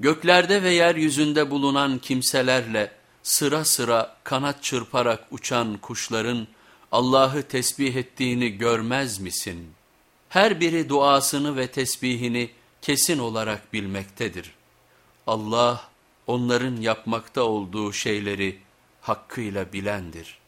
Göklerde ve yeryüzünde bulunan kimselerle sıra sıra kanat çırparak uçan kuşların Allah'ı tesbih ettiğini görmez misin? Her biri duasını ve tesbihini kesin olarak bilmektedir. Allah onların yapmakta olduğu şeyleri hakkıyla bilendir.''